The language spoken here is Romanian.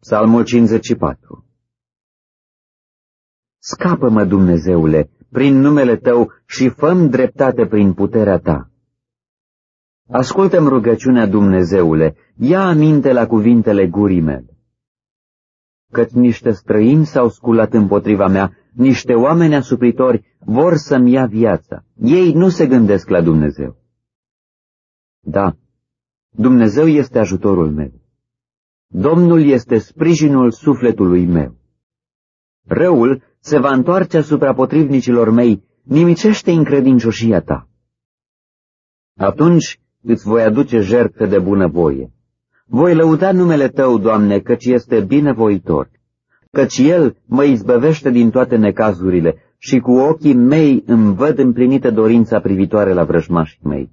Psalmul 54 Scapă-mă, Dumnezeule, prin numele Tău și făm dreptate prin puterea Ta. Ascultăm rugăciunea Dumnezeule, ia aminte la cuvintele gurii mele. Căci niște străini s-au sculat împotriva mea, niște oameni asupritori vor să-mi ia viața. Ei nu se gândesc la Dumnezeu. Da, Dumnezeu este ajutorul meu. Domnul este sprijinul sufletului meu. Răul se va întoarce asupra potrivnicilor mei, nimicește încredincioșia ta. Atunci îți voi aduce jertfe de bunăvoie. Voi lăuda numele Tău, Doamne, căci este binevoitor, căci El mă izbăvește din toate necazurile și cu ochii mei îmi văd împlinită dorința privitoare la vrăjmașii mei.